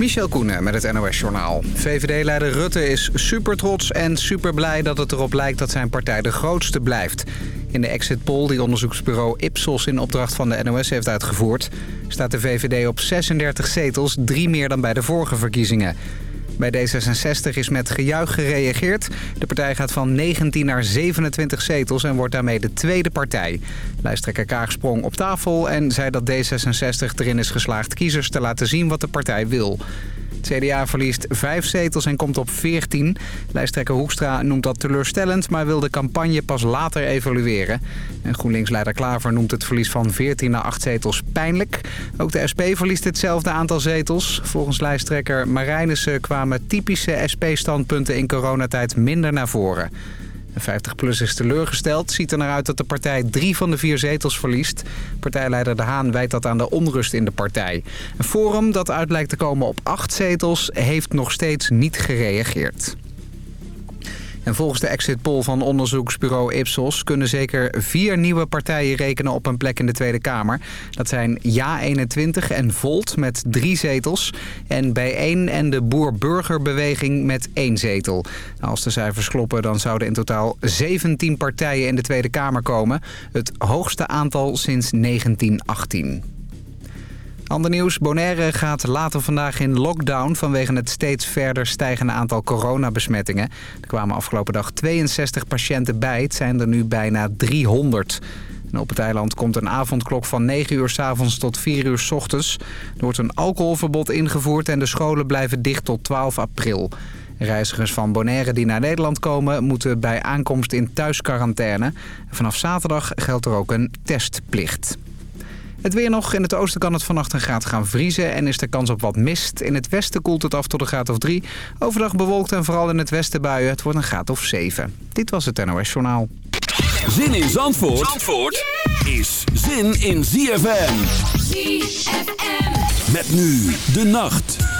Michel Koenen met het NOS-journaal. VVD-leider Rutte is super trots en super blij dat het erop lijkt dat zijn partij de grootste blijft. In de exit poll die onderzoeksbureau Ipsos in opdracht van de NOS heeft uitgevoerd... staat de VVD op 36 zetels, drie meer dan bij de vorige verkiezingen. Bij D66 is met gejuich gereageerd. De partij gaat van 19 naar 27 zetels en wordt daarmee de tweede partij. Lijsttrekker Kaag sprong op tafel en zei dat D66 erin is geslaagd kiezers te laten zien wat de partij wil. Het CDA verliest vijf zetels en komt op 14. Lijsttrekker Hoekstra noemt dat teleurstellend, maar wil de campagne pas later evalueren. En GroenLinks-leider Klaver noemt het verlies van 14 naar 8 zetels pijnlijk. Ook de SP verliest hetzelfde aantal zetels. Volgens lijsttrekker Marijnissen kwamen typische SP-standpunten in coronatijd minder naar voren. De 50PLUS is teleurgesteld. Ziet er naar uit dat de partij drie van de vier zetels verliest. Partijleider De Haan wijt dat aan de onrust in de partij. Een forum dat uit lijkt te komen op acht zetels... heeft nog steeds niet gereageerd. En volgens de exit poll van onderzoeksbureau Ipsos... kunnen zeker vier nieuwe partijen rekenen op een plek in de Tweede Kamer. Dat zijn Ja21 en Volt met drie zetels. En Bijeen en de Boer-Burgerbeweging met één zetel. Als de cijfers kloppen, dan zouden in totaal 17 partijen in de Tweede Kamer komen. Het hoogste aantal sinds 1918. Ander nieuws. Bonaire gaat later vandaag in lockdown vanwege het steeds verder stijgende aantal coronabesmettingen. Er kwamen afgelopen dag 62 patiënten bij. Het zijn er nu bijna 300. En op het eiland komt een avondklok van 9 uur s avonds tot 4 uur s ochtends. Er wordt een alcoholverbod ingevoerd en de scholen blijven dicht tot 12 april. Reizigers van Bonaire die naar Nederland komen... moeten bij aankomst in thuisquarantaine. Vanaf zaterdag geldt er ook een testplicht. Het weer nog. In het oosten kan het vannacht een graad gaan vriezen en is er kans op wat mist. In het westen koelt het af tot een graad of 3. Overdag bewolkt en vooral in het westen buien. Het wordt een graad of 7. Dit was het NOS Journaal. Zin in Zandvoort, Zandvoort is zin in ZFM. ZFM. Met nu de nacht.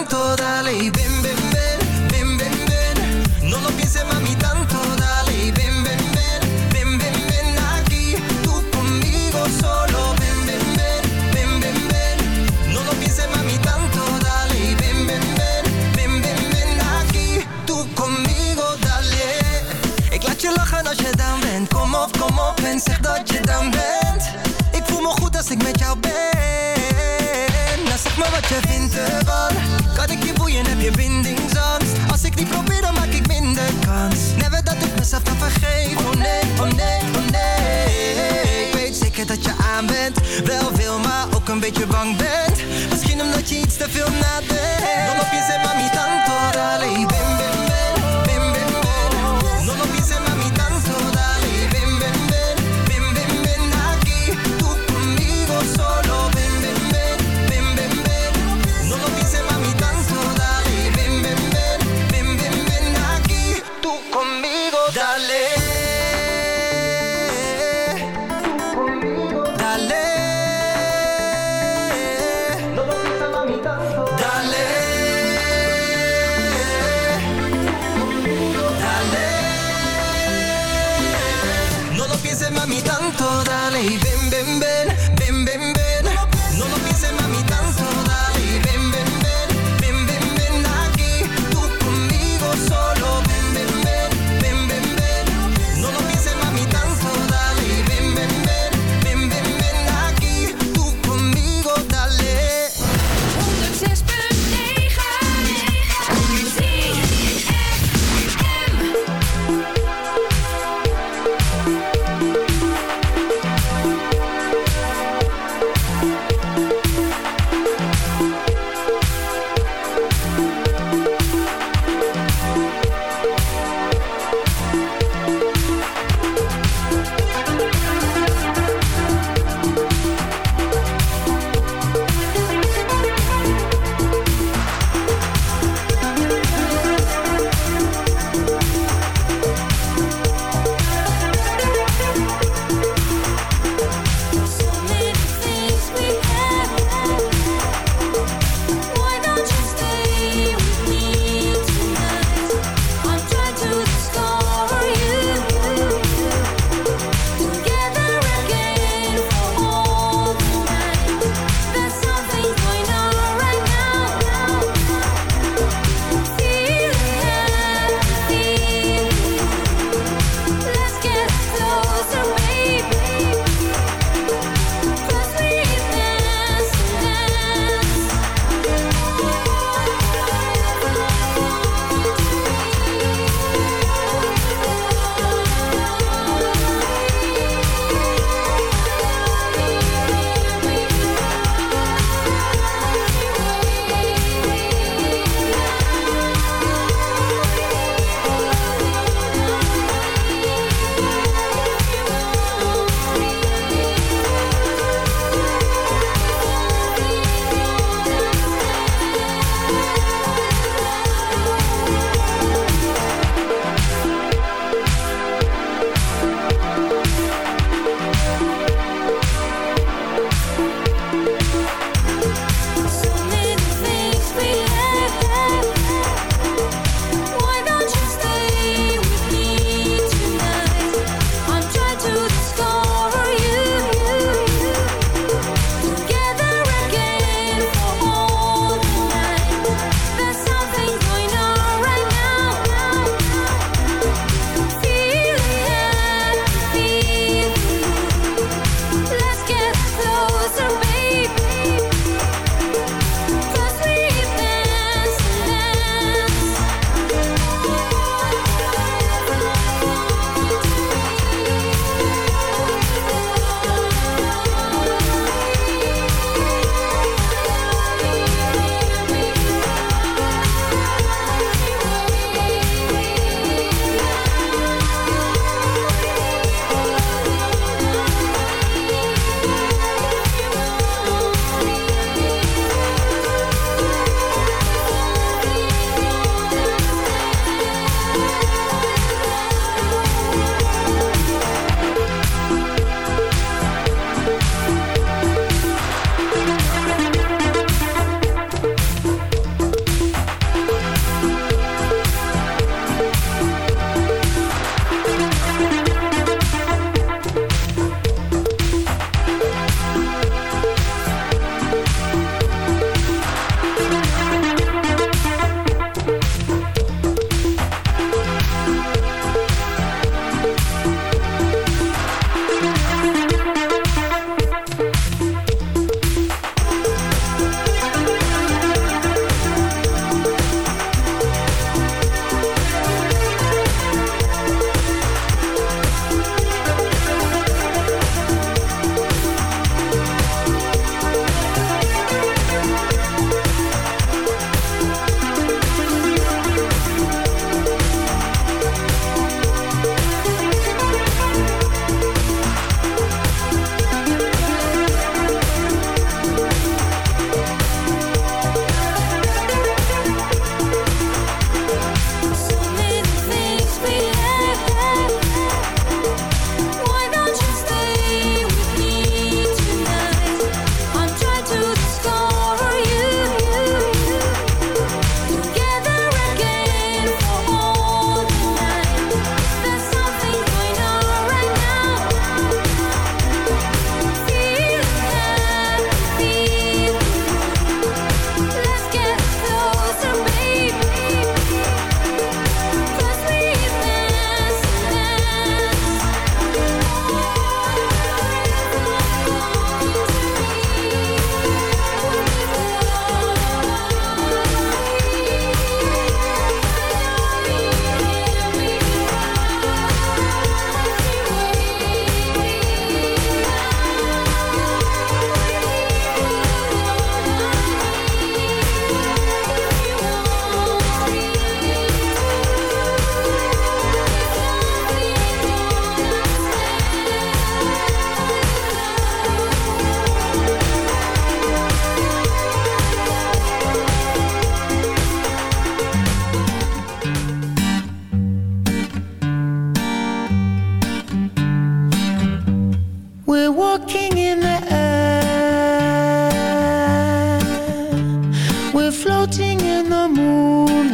Mami, tanto, dale y ven, ven, ven, Oh, nee, oh nee, oh, nee. Ik weet zeker dat je aan bent. Wel wil, maar ook een beetje bang bent. Misschien omdat je iets te veel nadenkt. Dan op je zet, maar niet tanto. Dale, bim, bim.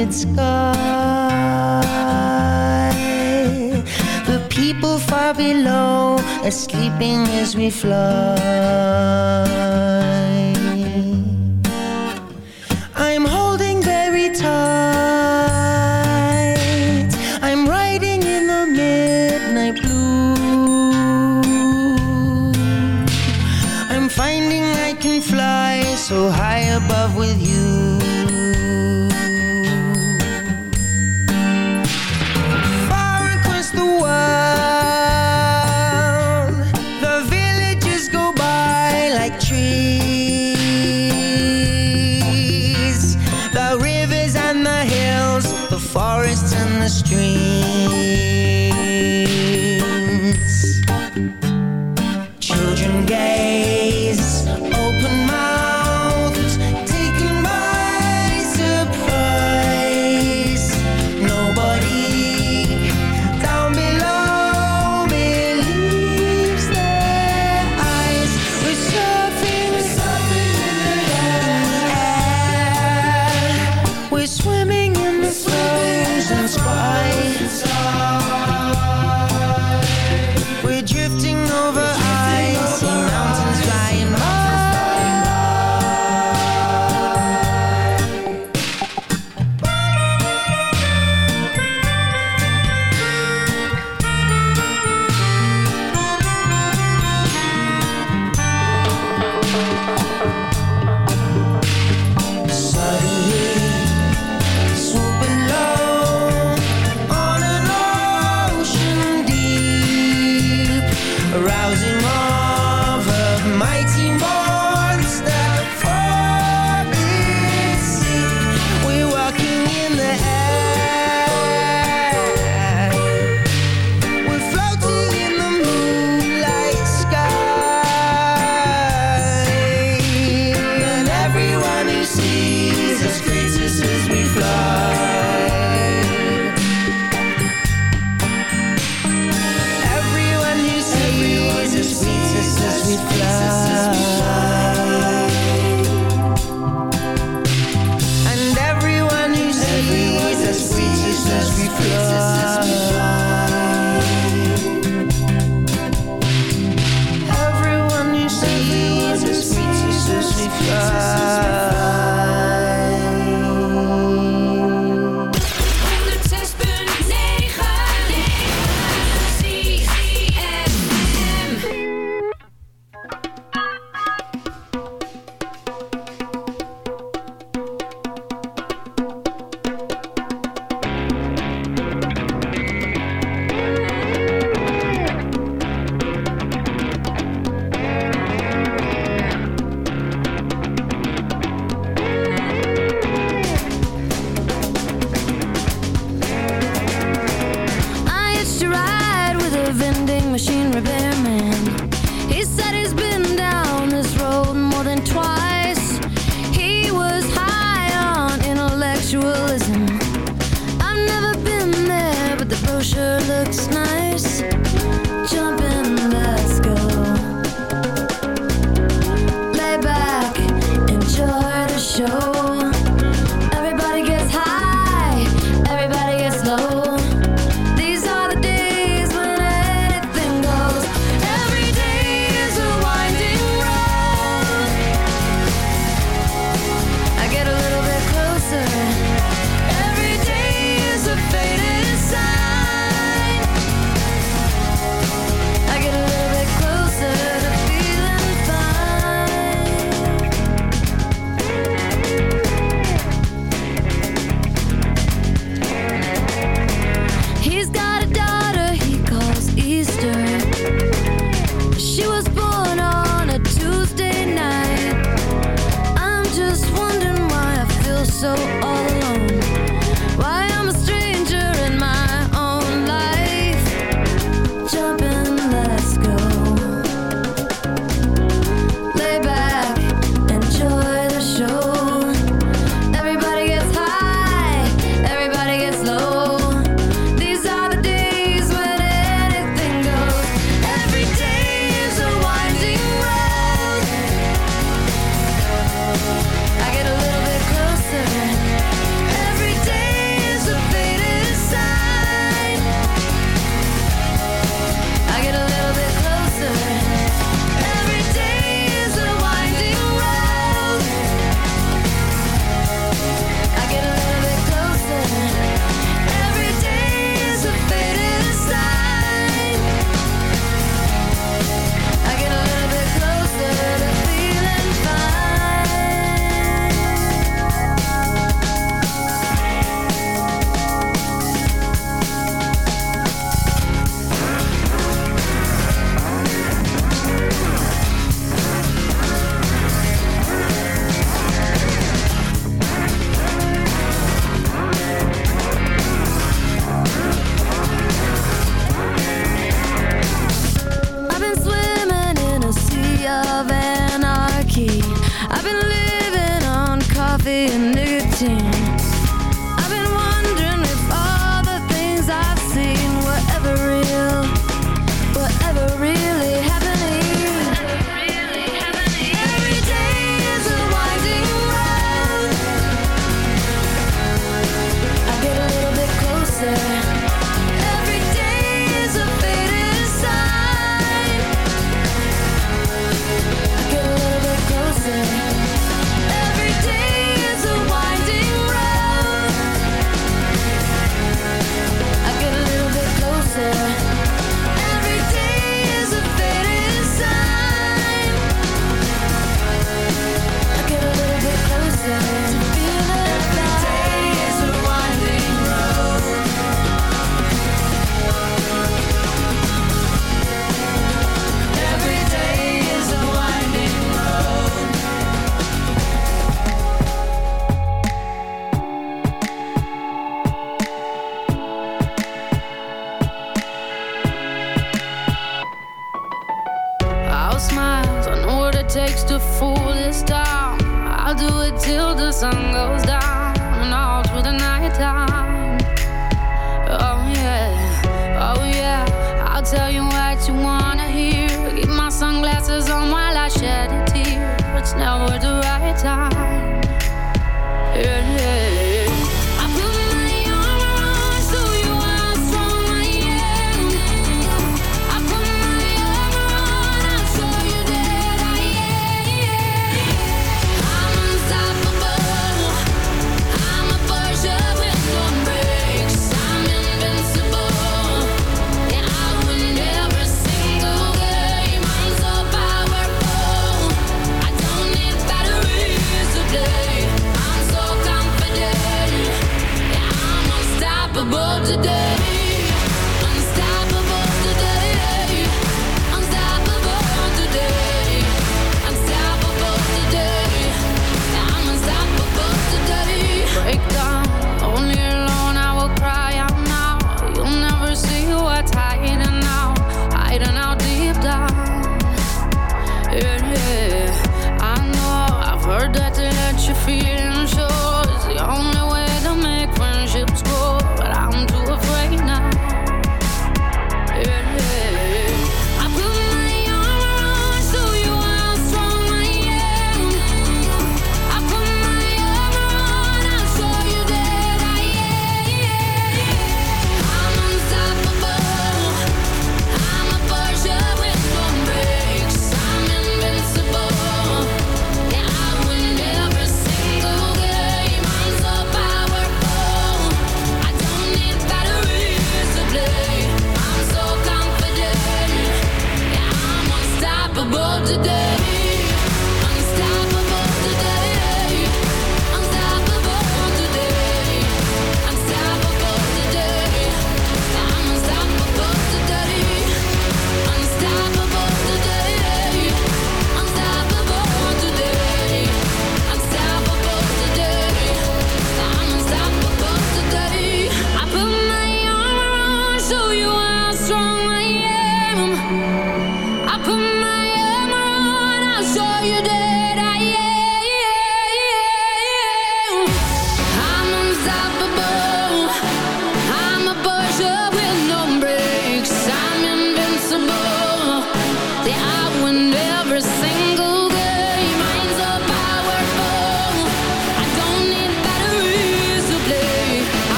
crowded sky. The people far below are sleeping as we fly. Rousing on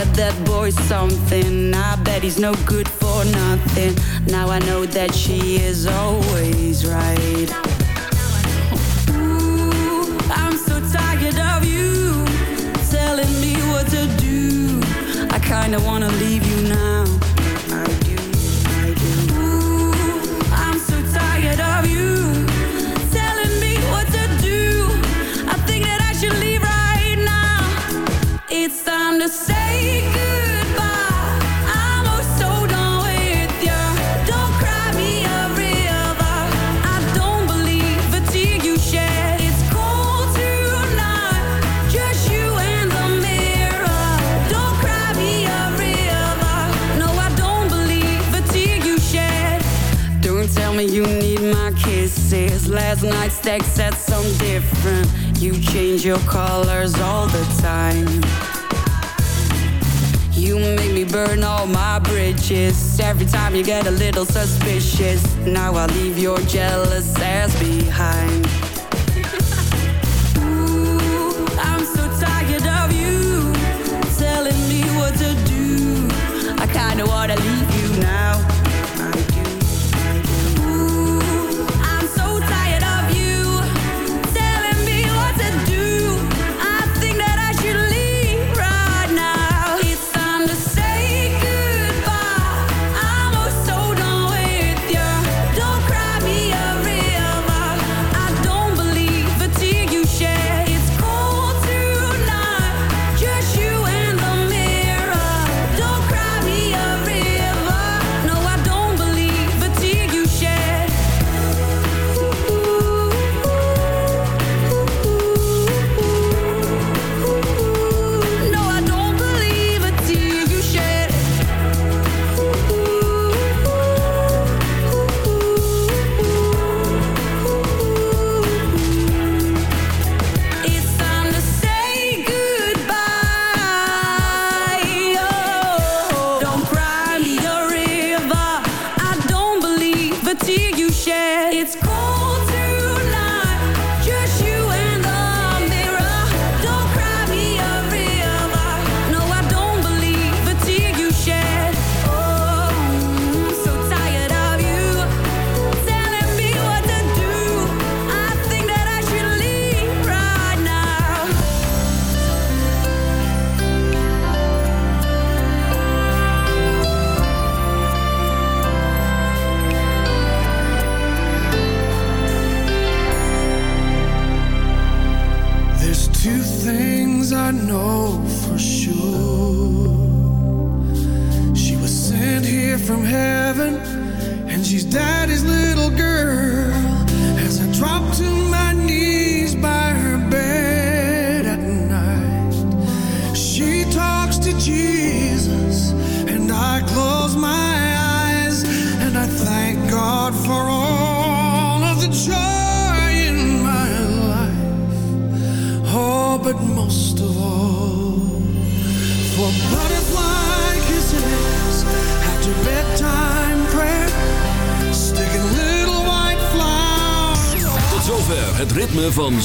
The. that Every time you get a little suspicious Now I leave your jealous ass behind.